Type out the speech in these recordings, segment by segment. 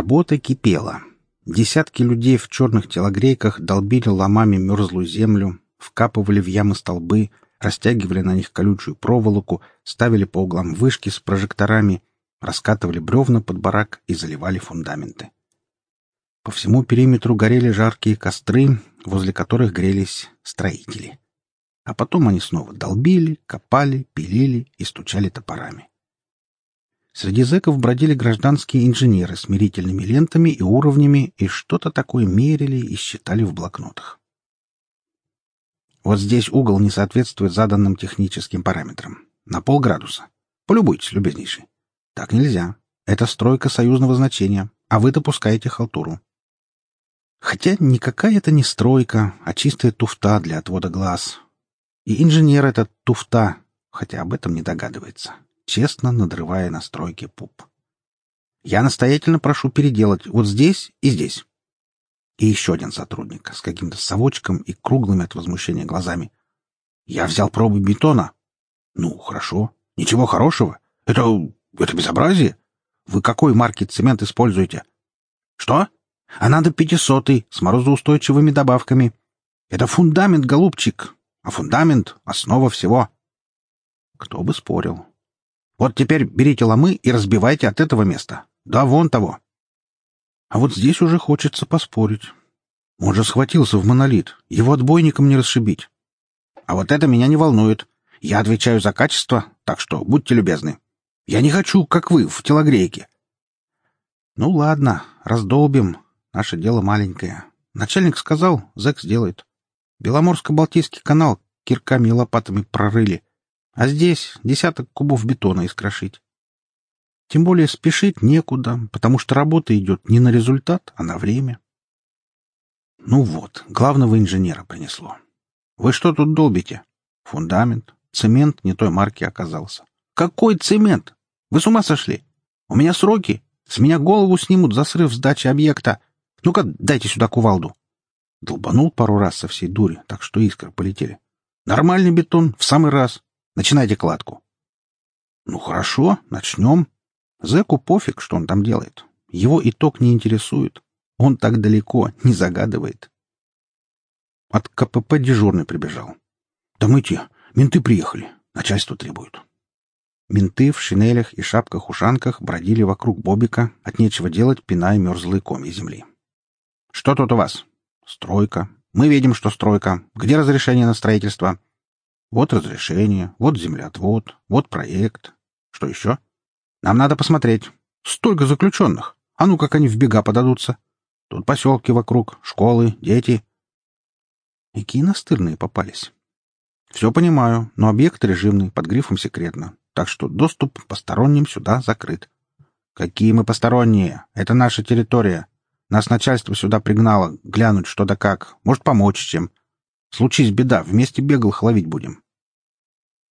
Работа кипела. Десятки людей в черных телогрейках долбили ломами мерзлую землю, вкапывали в ямы столбы, растягивали на них колючую проволоку, ставили по углам вышки с прожекторами, раскатывали бревна под барак и заливали фундаменты. По всему периметру горели жаркие костры, возле которых грелись строители. А потом они снова долбили, копали, пилили и стучали топорами. Среди зэков бродили гражданские инженеры с мерительными лентами и уровнями и что-то такое мерили и считали в блокнотах. Вот здесь угол не соответствует заданным техническим параметрам. На полградуса. Полюбуйтесь, любезнейший. Так нельзя. Это стройка союзного значения, а вы допускаете халтуру. Хотя никакая это не стройка, а чистая туфта для отвода глаз. И инженер этот туфта, хотя об этом не догадывается честно надрывая на стройке пуп. «Я настоятельно прошу переделать вот здесь и здесь». И еще один сотрудник с каким-то совочком и круглыми от возмущения глазами. «Я взял пробы бетона». «Ну, хорошо. Ничего хорошего. Это... это безобразие. Вы какой марки цемент используете?» «Что? А надо пятисотый, с морозоустойчивыми добавками. Это фундамент, голубчик. А фундамент — основа всего». Кто бы спорил. Вот теперь берите ломы и разбивайте от этого места. Да вон того. А вот здесь уже хочется поспорить. Он же схватился в монолит. Его отбойником не расшибить. А вот это меня не волнует. Я отвечаю за качество, так что будьте любезны. Я не хочу, как вы, в телогрейке. Ну ладно, раздолбим. Наше дело маленькое. Начальник сказал, зэк сделает. Беломорско-Балтийский канал кирками и лопатами прорыли. А здесь десяток кубов бетона искрошить. Тем более спешить некуда, потому что работа идет не на результат, а на время. Ну вот, главного инженера принесло. Вы что тут долбите? Фундамент. Цемент не той марки оказался. Какой цемент? Вы с ума сошли? У меня сроки. С меня голову снимут за срыв сдачи объекта. Ну-ка, дайте сюда кувалду. Долбанул пару раз со всей дури, так что искры полетели. Нормальный бетон, в самый раз. Начинайте кладку. Ну хорошо, начнем. Зеку пофиг, что он там делает. Его итог не интересует. Он так далеко не загадывает. От КПП дежурный прибежал. «Домыйте, менты приехали. Начальство требует». Менты в шинелях и шапках-ушанках бродили вокруг Бобика, от нечего делать, пиная мерзлые комья земли. «Что тут у вас?» «Стройка. Мы видим, что стройка. Где разрешение на строительство?» Вот разрешение, вот землеотвод, вот проект. Что еще? Нам надо посмотреть. Столько заключенных. А ну, как они в бега подадутся. Тут поселки вокруг, школы, дети. И настырные попались. Все понимаю, но объект режимный, под грифом секретно. Так что доступ посторонним сюда закрыт. Какие мы посторонние? Это наша территория. Нас начальство сюда пригнало, глянуть что да как. Может, помочь чем. Случись беда, вместе беглых ловить будем.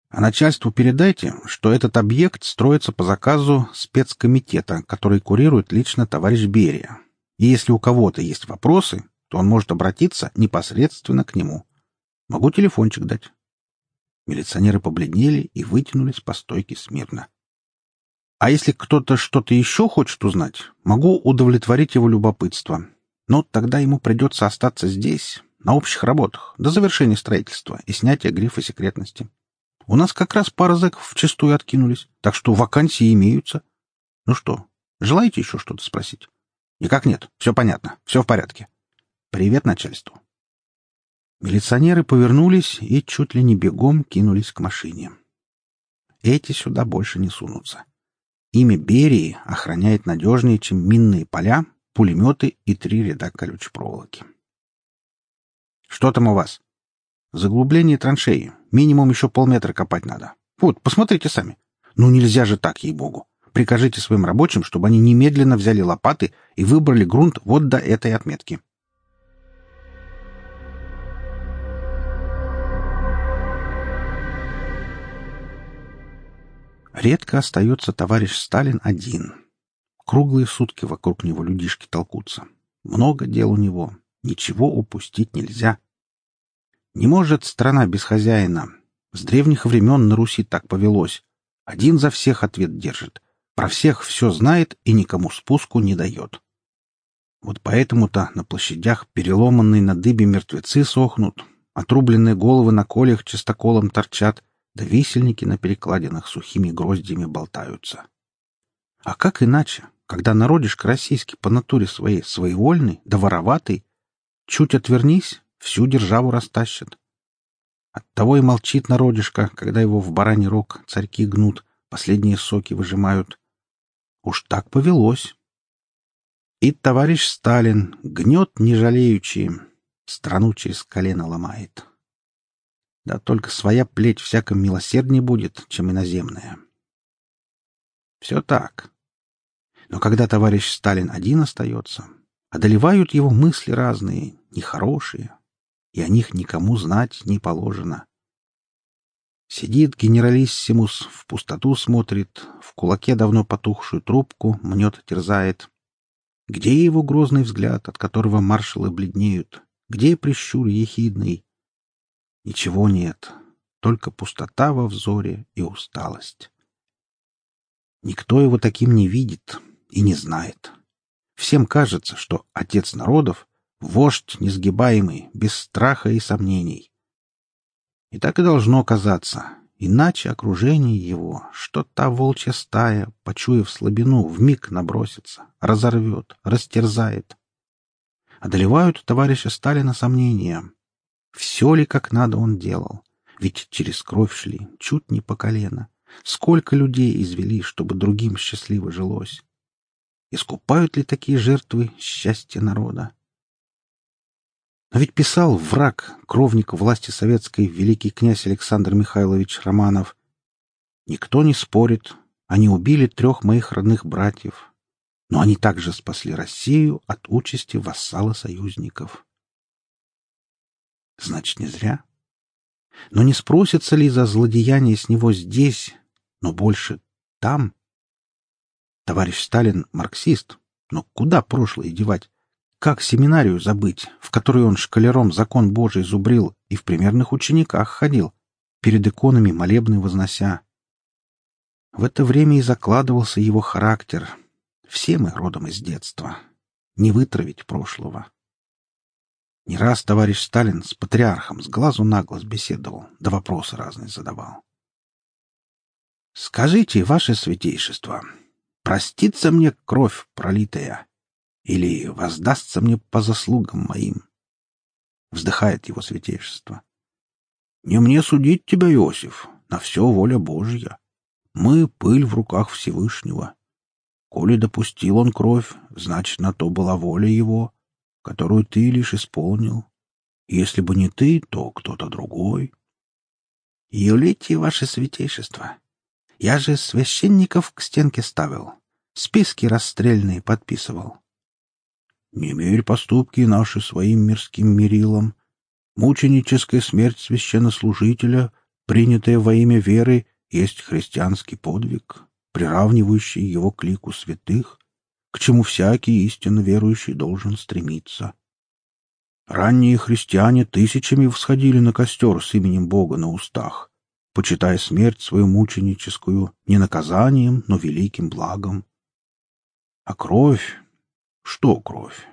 А начальству передайте, что этот объект строится по заказу спецкомитета, который курирует лично товарищ Берия. И если у кого-то есть вопросы, то он может обратиться непосредственно к нему. Могу телефончик дать. Милиционеры побледнели и вытянулись по стойке смирно. А если кто-то что-то еще хочет узнать, могу удовлетворить его любопытство. Но тогда ему придется остаться здесь, на общих работах, до завершения строительства и снятия грифа секретности. У нас как раз пара зэков вчистую откинулись, так что вакансии имеются. Ну что, желаете еще что-то спросить? Никак нет, все понятно, все в порядке. Привет начальству. Милиционеры повернулись и чуть ли не бегом кинулись к машине. Эти сюда больше не сунутся. Имя Берии охраняет надежнее, чем минные поля, пулеметы и три ряда колючей проволоки. Что там у вас? Заглубление траншеи. Минимум еще полметра копать надо. Вот, посмотрите сами. Ну нельзя же так, ей-богу. Прикажите своим рабочим, чтобы они немедленно взяли лопаты и выбрали грунт вот до этой отметки. Редко остается товарищ Сталин один. Круглые сутки вокруг него людишки толкутся. Много дел у него. Ничего упустить нельзя. Не может страна без хозяина. С древних времен на Руси так повелось. Один за всех ответ держит. Про всех все знает и никому спуску не дает. Вот поэтому-то на площадях переломанные на дыбе мертвецы сохнут, отрубленные головы на колях чистоколом торчат, да висельники на перекладинах сухими гроздьями болтаются. А как иначе, когда народишко российский по натуре своей своевольный да вороватый, чуть отвернись, всю державу растащит. Оттого и молчит народишко, когда его в бараний рог царьки гнут, последние соки выжимают. Уж так повелось. И товарищ Сталин гнет не жалеючи, страну через колено ломает. Да только своя плеть всяко милосерднее будет, чем иноземная. Все так. Но когда товарищ Сталин один остается, одолевают его мысли разные, нехорошие, и о них никому знать не положено. Сидит генералиссимус, в пустоту смотрит, в кулаке давно потухшую трубку мнет, терзает. Где его грозный взгляд, от которого маршалы бледнеют? Где прищур ехидный? Ничего нет, только пустота во взоре и усталость. Никто его таким не видит и не знает. Всем кажется, что отец народов — вождь несгибаемый, без страха и сомнений. И так и должно казаться, иначе окружение его, что та волчья стая, почуяв слабину, вмиг набросится, разорвет, растерзает. Одолевают товарища Сталина сомнения. Все ли как надо он делал? Ведь через кровь шли, чуть не по колено. Сколько людей извели, чтобы другим счастливо жилось? Искупают ли такие жертвы счастье народа? Но ведь писал враг, кровник власти советской, великий князь Александр Михайлович Романов. Никто не спорит, они убили трех моих родных братьев, но они также спасли Россию от участи вассала союзников. Значит, не зря. Но не спросится ли за злодеяние с него здесь, но больше там? Товарищ Сталин — марксист, но куда прошлое девать? Как семинарию забыть, в которой он шкалером закон Божий зубрил и в примерных учениках ходил, перед иконами молебны вознося? В это время и закладывался его характер. Все мы родом из детства. Не вытравить прошлого. Не раз товарищ Сталин с патриархом с глазу на глаз беседовал, да вопросы разные задавал. «Скажите, ваше святейшество, простится мне кровь пролитая или воздастся мне по заслугам моим?» Вздыхает его святейшество. «Не мне судить тебя, Иосиф, на все воля Божья. Мы — пыль в руках Всевышнего. Коли допустил он кровь, значит, на то была воля его» которую ты лишь исполнил. Если бы не ты, то кто-то другой. Юлите, ваше святейшество. Я же священников к стенке ставил, списки расстрельные подписывал. Не мерь поступки наши своим мирским мерилом. Мученическая смерть священнослужителя, принятая во имя веры, есть христианский подвиг, приравнивающий его к лику святых, к чему всякий истинно верующий должен стремиться. Ранние христиане тысячами всходили на костер с именем Бога на устах, почитая смерть свою мученическую не наказанием, но великим благом. А кровь? Что кровь?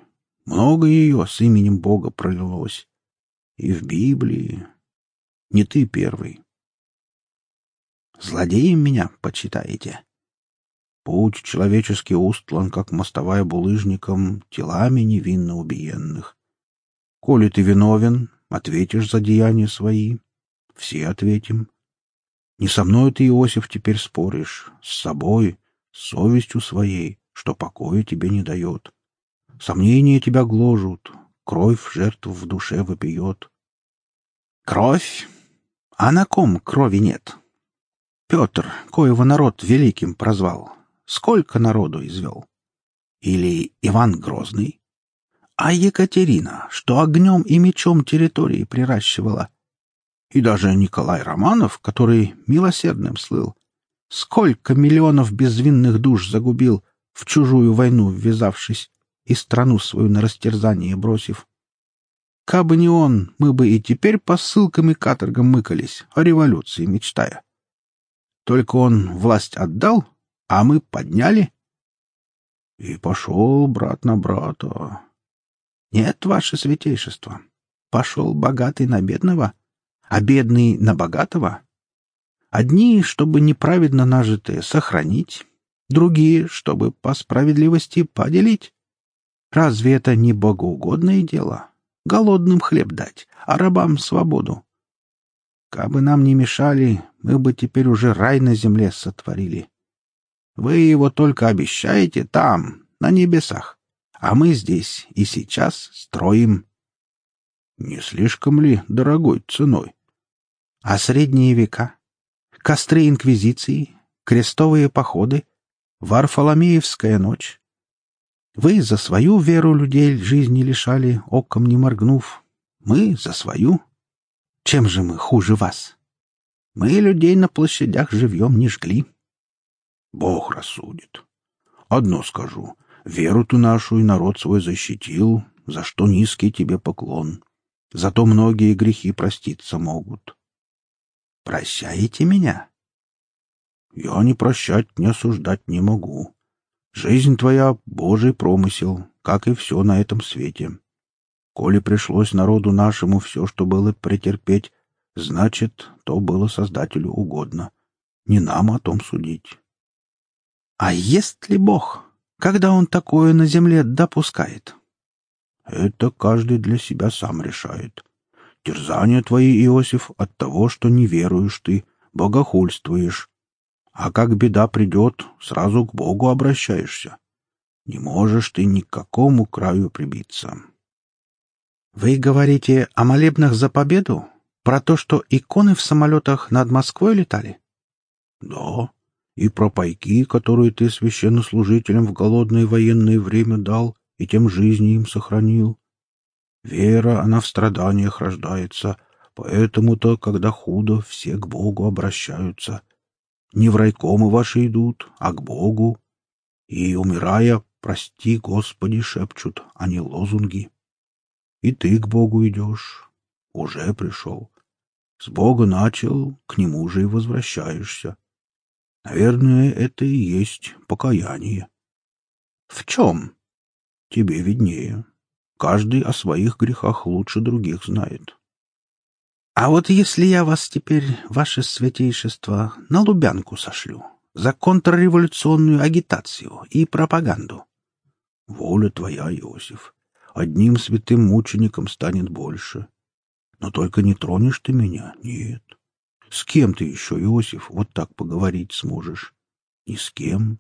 Много ее с именем Бога пролилось. И в Библии. Не ты первый. Злодеем меня почитаете? Путь человеческий устлан, как мостовая булыжником, телами невинно убиенных. Коли ты виновен, ответишь за деяния свои. Все ответим. Не со мной ты, Иосиф, теперь споришь, с собой, с совестью своей, что покоя тебе не дает. Сомнения тебя гложут, кровь жертв в душе вопиет. Кровь? А на ком крови нет? Петр, коего народ великим прозвал, сколько народу извел? Или Иван Грозный? А Екатерина, что огнем и мечом территории приращивала? И даже Николай Романов, который милосердным слыл, сколько миллионов безвинных душ загубил, в чужую войну ввязавшись и страну свою на растерзание бросив. Кабы не он, мы бы и теперь по ссылкам и каторгам мыкались, о революции мечтая. Только он власть отдал, а мы подняли? И пошел брат на брата. Нет, ваше святейшество. Пошел богатый на бедного, а бедный на богатого. Одни, чтобы неправедно нажитые сохранить, другие, чтобы по справедливости поделить. Разве это не богоугодное дело? Голодным хлеб дать, а рабам свободу. Кабы нам не мешали, мы бы теперь уже рай на земле сотворили. Вы его только обещаете там, на небесах, а мы здесь и сейчас строим. Не слишком ли дорогой ценой? А средние века? Костры инквизиции, крестовые походы, Варфоломеевская ночь. Вы за свою веру людей жизни лишали, оком не моргнув. Мы за свою. Чем же мы хуже вас? Мы людей на площадях живьем не жгли. Бог рассудит. Одно скажу. Веру ты нашу и народ свой защитил, за что низкий тебе поклон. Зато многие грехи проститься могут. Прощаете меня? Я не прощать, не осуждать не могу. Жизнь твоя — Божий промысел, как и все на этом свете. Коли пришлось народу нашему все, что было, претерпеть, значит, то было Создателю угодно. Не нам о том судить. А есть ли Бог, когда Он такое на земле допускает? Это каждый для себя сам решает. Терзания твои, Иосиф, от того, что не веруешь ты, богохульствуешь. А как беда придет, сразу к Богу обращаешься. Не можешь ты ни к какому краю прибиться. Вы говорите о молебнах за победу? Про то, что иконы в самолетах над Москвой летали? Да, и про пайки, которые ты священнослужителям в голодное военное время дал и тем жизни им сохранил. Вера, она в страданиях рождается, поэтому-то, когда худо, все к Богу обращаются. Не в райкомы ваши идут, а к Богу. И, умирая, прости, Господи, шепчут, а не лозунги. И ты к Богу идешь. Уже пришел. С Бога начал, к Нему же и возвращаешься. Наверное, это и есть покаяние. В чем? Тебе виднее. Каждый о своих грехах лучше других знает. А вот если я вас теперь, ваше святейшество, на Лубянку сошлю за контрреволюционную агитацию и пропаганду? Воля твоя, Иосиф. Одним святым мучеником станет больше. Но только не тронешь ты меня, нет. С кем ты еще, Иосиф, вот так поговорить сможешь? Ни с кем.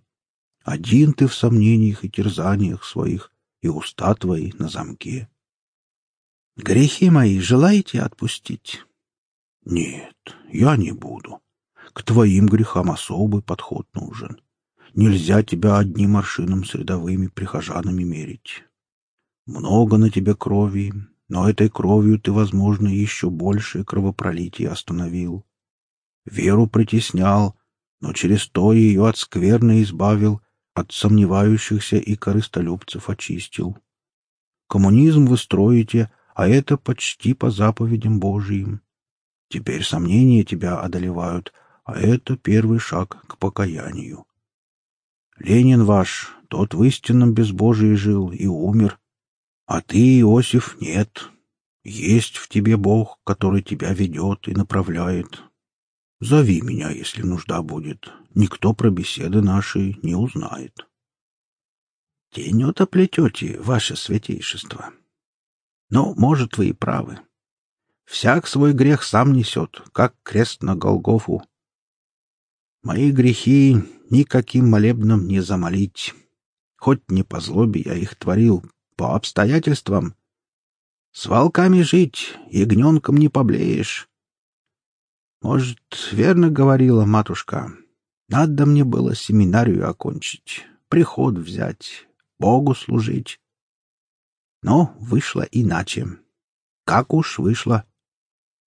Один ты в сомнениях и терзаниях своих, и уста твои на замке. Грехи мои желаете отпустить? Нет, я не буду. К твоим грехам особый подход нужен. Нельзя тебя одним аршином с рядовыми прихожанами мерить. Много на тебе крови, но этой кровью ты, возможно, еще большее кровопролитие остановил. Веру притеснял, но через то ее от скверны избавил, от сомневающихся и корыстолюбцев очистил. Коммунизм вы строите, а это почти по заповедям Божиим. Теперь сомнения тебя одолевают, а это первый шаг к покаянию. Ленин ваш, тот в истинном безбожии жил и умер, а ты, Иосиф, нет. Есть в тебе Бог, который тебя ведет и направляет, Зови меня, если нужда будет. Никто про беседы наши не узнает. Тенета плетете, ваше святейшество. Но, может, вы и правы. Всяк свой грех сам несет, как крест на Голгофу. Мои грехи никаким молебном не замолить. Хоть не по злобе я их творил, по обстоятельствам. С волками жить, ягненком не поблеешь. Может, верно говорила матушка. Надо мне было семинарию окончить, приход взять, Богу служить. Но вышло иначе. Как уж вышло.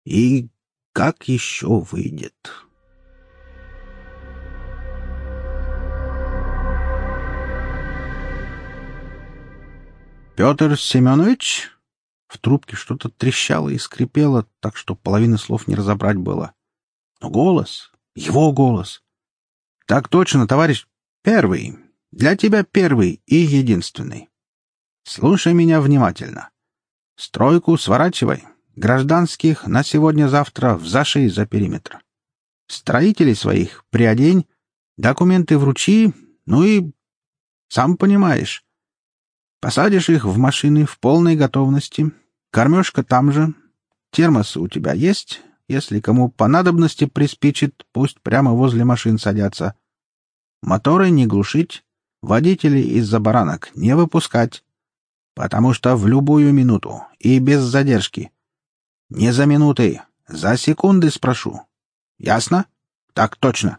И как еще выйдет. Петр Семенович? В трубке что-то трещало и скрипело, так что половины слов не разобрать было. Но голос, его голос. Так точно, товарищ первый. Для тебя первый и единственный. Слушай меня внимательно. Стройку сворачивай. Гражданских на сегодня-завтра в зашей за периметр. Строителей своих приодень, документы вручи, ну и... Сам понимаешь. Посадишь их в машины в полной готовности. Кормежка там же. Термосы у тебя есть? Если кому по надобности приспичит, пусть прямо возле машин садятся. Моторы не глушить, водителей из-за баранок не выпускать, потому что в любую минуту и без задержки. Не за минуты, за секунды спрошу. Ясно? Так точно.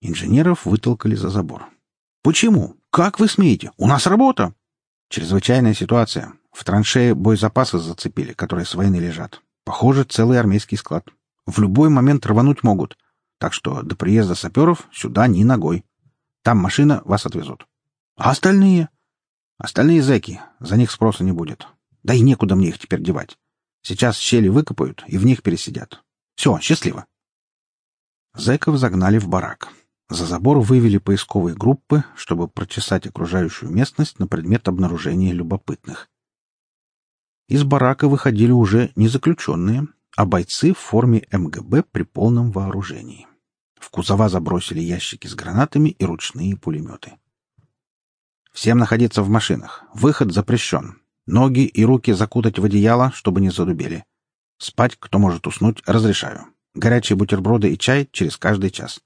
Инженеров вытолкали за забор. Почему? Как вы смеете? У нас работа. Чрезвычайная ситуация. В траншее боезапасы зацепили, которые с войны лежат. Похоже, целый армейский склад. В любой момент рвануть могут. Так что до приезда саперов сюда ни ногой. Там машина, вас отвезут. А остальные? Остальные зэки. За них спроса не будет. Да и некуда мне их теперь девать. Сейчас щели выкопают и в них пересидят. Все, счастливо. Зэков загнали в барак. За забор вывели поисковые группы, чтобы прочесать окружающую местность на предмет обнаружения любопытных. Из барака выходили уже не заключенные, а бойцы в форме МГБ при полном вооружении. В кузова забросили ящики с гранатами и ручные пулеметы. «Всем находиться в машинах. Выход запрещен. Ноги и руки закутать в одеяло, чтобы не задубели. Спать, кто может уснуть, разрешаю. Горячие бутерброды и чай через каждый час.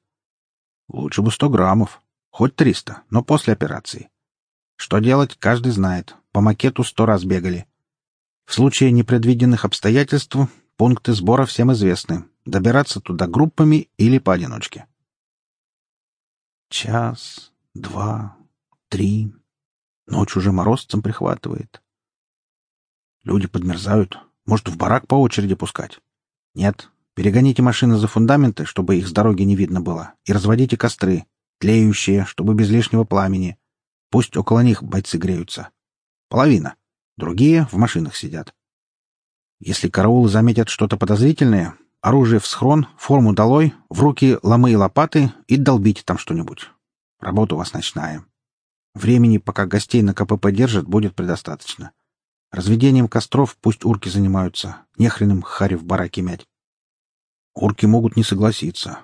Лучше бы сто граммов. Хоть триста, но после операции. Что делать, каждый знает. По макету сто раз бегали. В случае непредвиденных обстоятельств пункты сбора всем известны. Добираться туда группами или поодиночке. Час, два, три. Ночь уже морозцем прихватывает. Люди подмерзают. Может, в барак по очереди пускать? Нет. Перегоните машины за фундаменты, чтобы их с дороги не видно было, и разводите костры, тлеющие, чтобы без лишнего пламени. Пусть около них бойцы греются. Половина. Другие в машинах сидят. Если караулы заметят что-то подозрительное, оружие в схрон, форму долой, в руки ломы и лопаты и долбите там что-нибудь. Работа у вас ночная. Времени, пока гостей на КПП держат, будет предостаточно. Разведением костров пусть урки занимаются. Нехрен им хари в бараке мять. Урки могут не согласиться.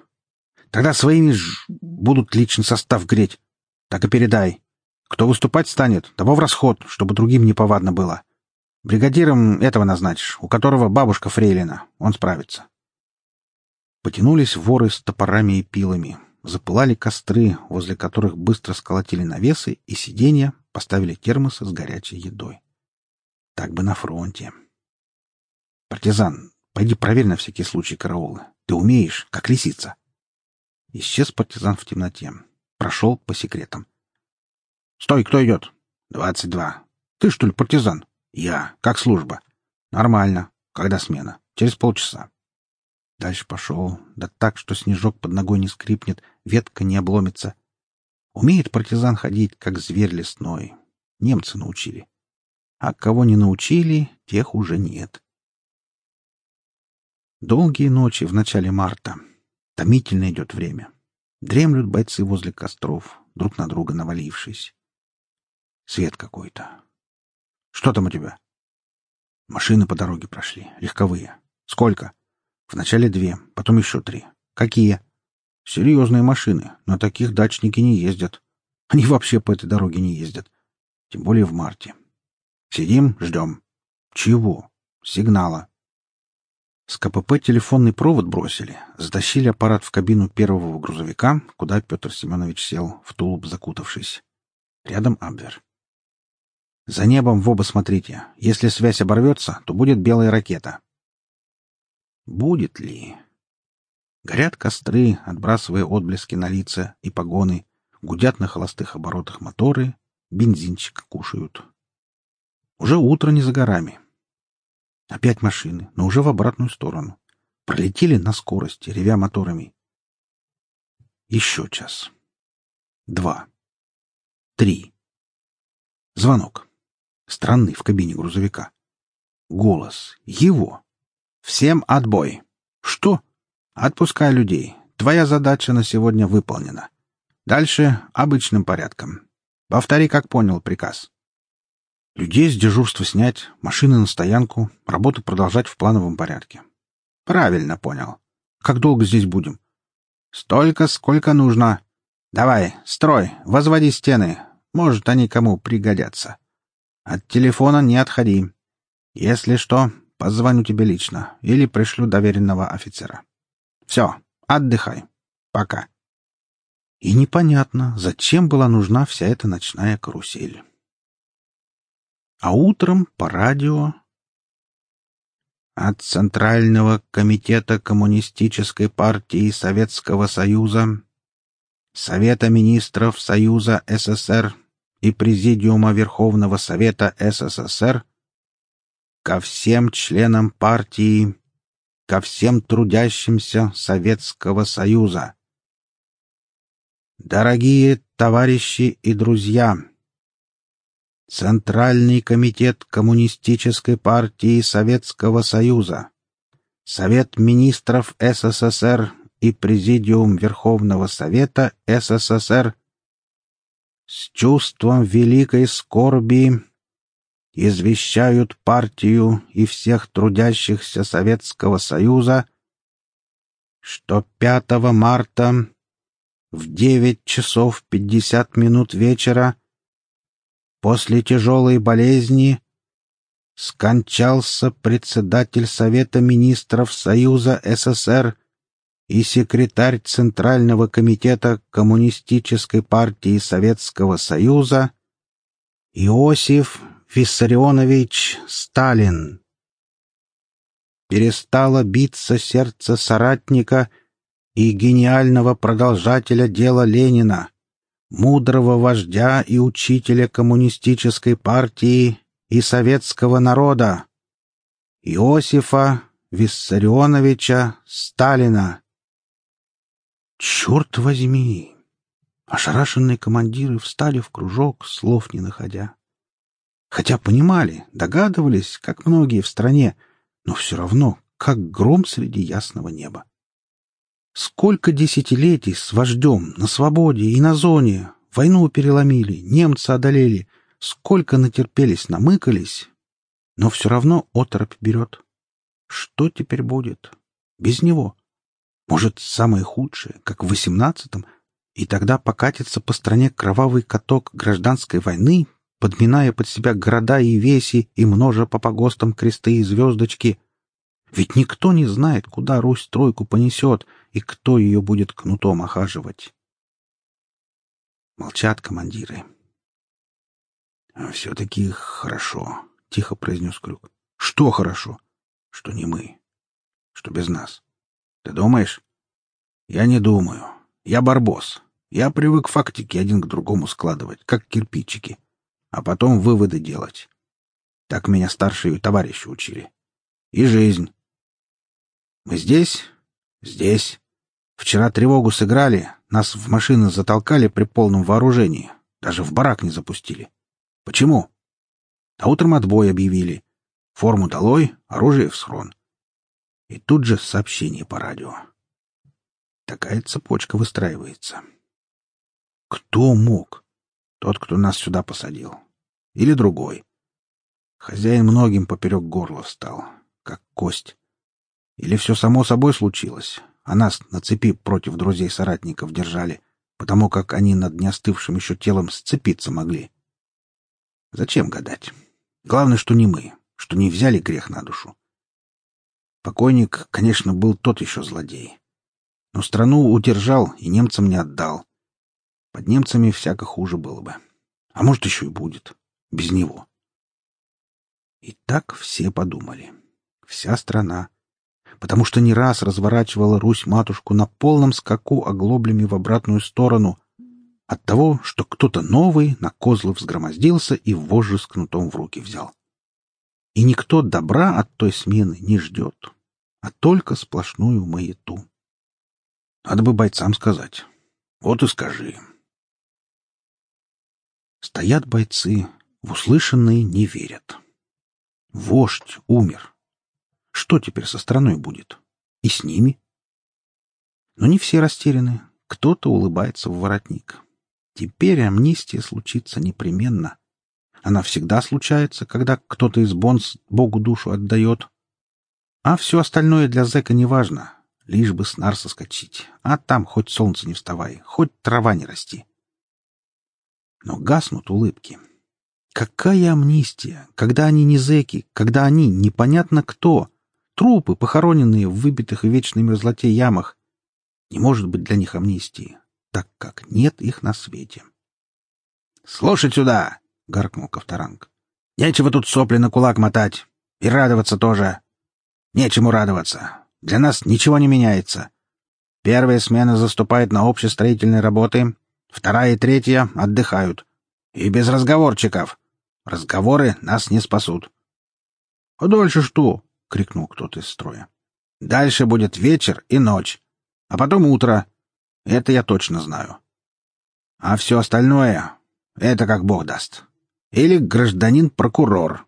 Тогда своими ж будут личный состав греть. Так и передай. Кто выступать станет, того в расход, чтобы другим неповадно было. Бригадиром этого назначишь, у которого бабушка Фрейлина. Он справится. Потянулись воры с топорами и пилами. Запылали костры, возле которых быстро сколотили навесы и сиденья, поставили термосы с горячей едой. Так бы на фронте. Партизан, пойди проверь на всякий случай караулы. Ты умеешь, как лисица. Исчез партизан в темноте. Прошел по секретам. «Стой, кто идет?» «Двадцать два». «Ты, что ли, партизан?» «Я. Как служба?» «Нормально. Когда смена?» «Через полчаса». Дальше пошел. Да так, что снежок под ногой не скрипнет, ветка не обломится. Умеет партизан ходить, как зверь лесной. Немцы научили. А кого не научили, тех уже нет. Долгие ночи в начале марта. Томительно идет время. Дремлют бойцы возле костров, друг на друга навалившись. Свет какой-то. Что там у тебя? Машины по дороге прошли, легковые. Сколько? Вначале две, потом еще три. Какие? Серьезные машины. На таких дачники не ездят. Они вообще по этой дороге не ездят. Тем более в марте. Сидим, ждем. Чего? Сигнала. С КПП телефонный провод бросили, затащили аппарат в кабину первого грузовика, куда Петр Семенович сел, в тулуп закутавшись. Рядом Абвер. За небом в оба смотрите. Если связь оборвется, то будет белая ракета. Будет ли? Горят костры, отбрасывая отблески на лица и погоны, гудят на холостых оборотах моторы, бензинчик кушают. Уже утро не за горами. Опять машины, но уже в обратную сторону. Пролетели на скорости, ревя моторами. Еще час. Два. Три. Звонок. Странный в кабине грузовика. Голос. Его. Всем отбой. Что? Отпускай людей. Твоя задача на сегодня выполнена. Дальше обычным порядком. Повтори, как понял приказ. Людей с дежурства снять, машины на стоянку, работу продолжать в плановом порядке. Правильно понял. Как долго здесь будем? Столько, сколько нужно. Давай, строй, возводи стены. Может, они кому пригодятся. От телефона не отходи. Если что, позвоню тебе лично или пришлю доверенного офицера. Все, отдыхай. Пока. И непонятно, зачем была нужна вся эта ночная карусель. А утром по радио от Центрального комитета Коммунистической партии Советского Союза, Совета министров Союза СССР и Президиума Верховного Совета СССР ко всем членам партии, ко всем трудящимся Советского Союза. Дорогие товарищи и друзья! Центральный комитет Коммунистической партии Советского Союза, Совет министров СССР и Президиум Верховного Совета СССР с чувством великой скорби извещают партию и всех трудящихся Советского Союза, что 5 марта в 9 часов 50 минут вечера После тяжелой болезни скончался председатель Совета министров Союза СССР и секретарь Центрального комитета Коммунистической партии Советского Союза Иосиф Виссарионович Сталин. Перестало биться сердце соратника и гениального продолжателя дела Ленина, мудрого вождя и учителя коммунистической партии и советского народа, Иосифа Виссарионовича Сталина. Черт возьми! Ошарашенные командиры встали в кружок, слов не находя. Хотя понимали, догадывались, как многие в стране, но все равно, как гром среди ясного неба. Сколько десятилетий с вождем на свободе и на зоне, войну переломили, немцы одолели, сколько натерпелись, намыкались, но все равно оторопь берет. Что теперь будет? Без него. Может, самое худшее, как в восемнадцатом, и тогда покатится по стране кровавый каток гражданской войны, подминая под себя города и веси и множа по погостам кресты и звездочки. Ведь никто не знает, куда Русь тройку понесет — и кто ее будет кнутом охаживать. Молчат командиры. «А «Все-таки хорошо», — тихо произнес Крюк. «Что хорошо? Что не мы. Что без нас. Ты думаешь?» «Я не думаю. Я барбос. Я привык фактики один к другому складывать, как кирпичики, а потом выводы делать. Так меня старшие товарищи учили. И жизнь. Мы здесь? Здесь. Вчера тревогу сыграли, нас в машины затолкали при полном вооружении, даже в барак не запустили. Почему? А утром отбой объявили. Форму долой, оружие в схрон. И тут же сообщение по радио. Такая цепочка выстраивается. Кто мог? Тот, кто нас сюда посадил. Или другой. Хозяин многим поперек горла встал, как кость. Или все само собой случилось, а нас на цепи против друзей-соратников держали, потому как они над неостывшим еще телом сцепиться могли. Зачем гадать? Главное, что не мы, что не взяли грех на душу. Покойник, конечно, был тот еще злодей. Но страну удержал и немцам не отдал. Под немцами всяко хуже было бы. А может, еще и будет. Без него. И так все подумали. Вся страна потому что не раз разворачивала Русь-матушку на полном скаку оглоблями в обратную сторону от того, что кто-то новый на козлы взгромоздился и вожжи с кнутом в руки взял. И никто добра от той смены не ждет, а только сплошную маяту. Надо бы бойцам сказать. Вот и скажи. Стоят бойцы, в услышанные не верят. Вождь умер. Что теперь со страной будет? И с ними? Но не все растеряны. Кто Кто-то улыбается в воротник. Теперь амнистия случится непременно. Она всегда случается, когда кто-то из бонс Богу душу отдает. А все остальное для зэка не важно, лишь бы с нар соскочить, а там хоть солнце не вставай, хоть трава не расти. Но гаснут улыбки. Какая амнистия, когда они не зэки, когда они непонятно кто, трупы, похороненные в выбитых в вечной мерзлоте ямах. Не может быть для них амнистии, так как нет их на свете. — Слушать сюда! — гаркнул Ковторанг. — Нечего тут сопли на кулак мотать. И радоваться тоже. Нечему радоваться. Для нас ничего не меняется. Первая смена заступает на общестроительные работы, вторая и третья отдыхают. И без разговорчиков. Разговоры нас не спасут. — А дальше что? — крикнул кто-то из строя. — Дальше будет вечер и ночь, а потом утро. Это я точно знаю. А все остальное — это как бог даст. Или гражданин-прокурор.